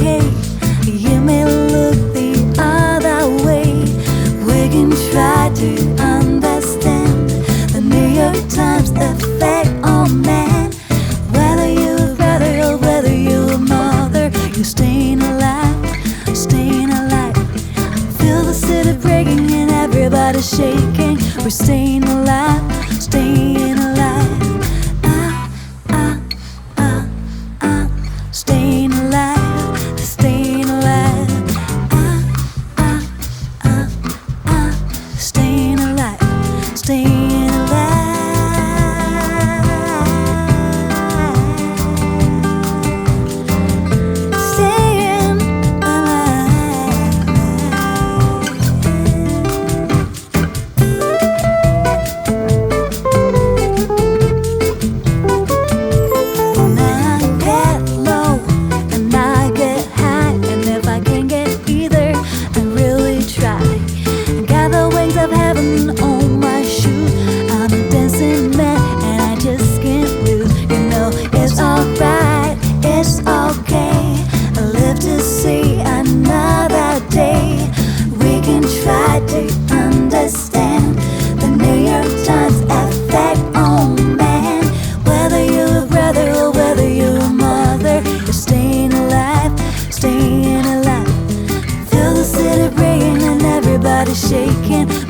okay. You may look the other way. We can try to understand the New York Times effect on oh, man. Whether you're a brother or whether you're a mother, you're staying alive, staying alive. Feel the city breaking and everybody shaking. We're staying alive, staying alive.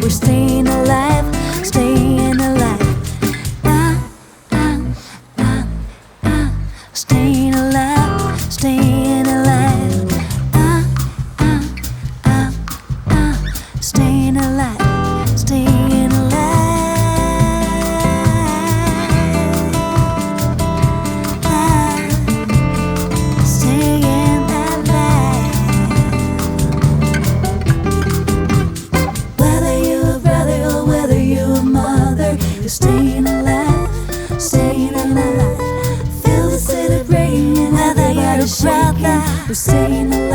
We're staying alive. We're staying alive.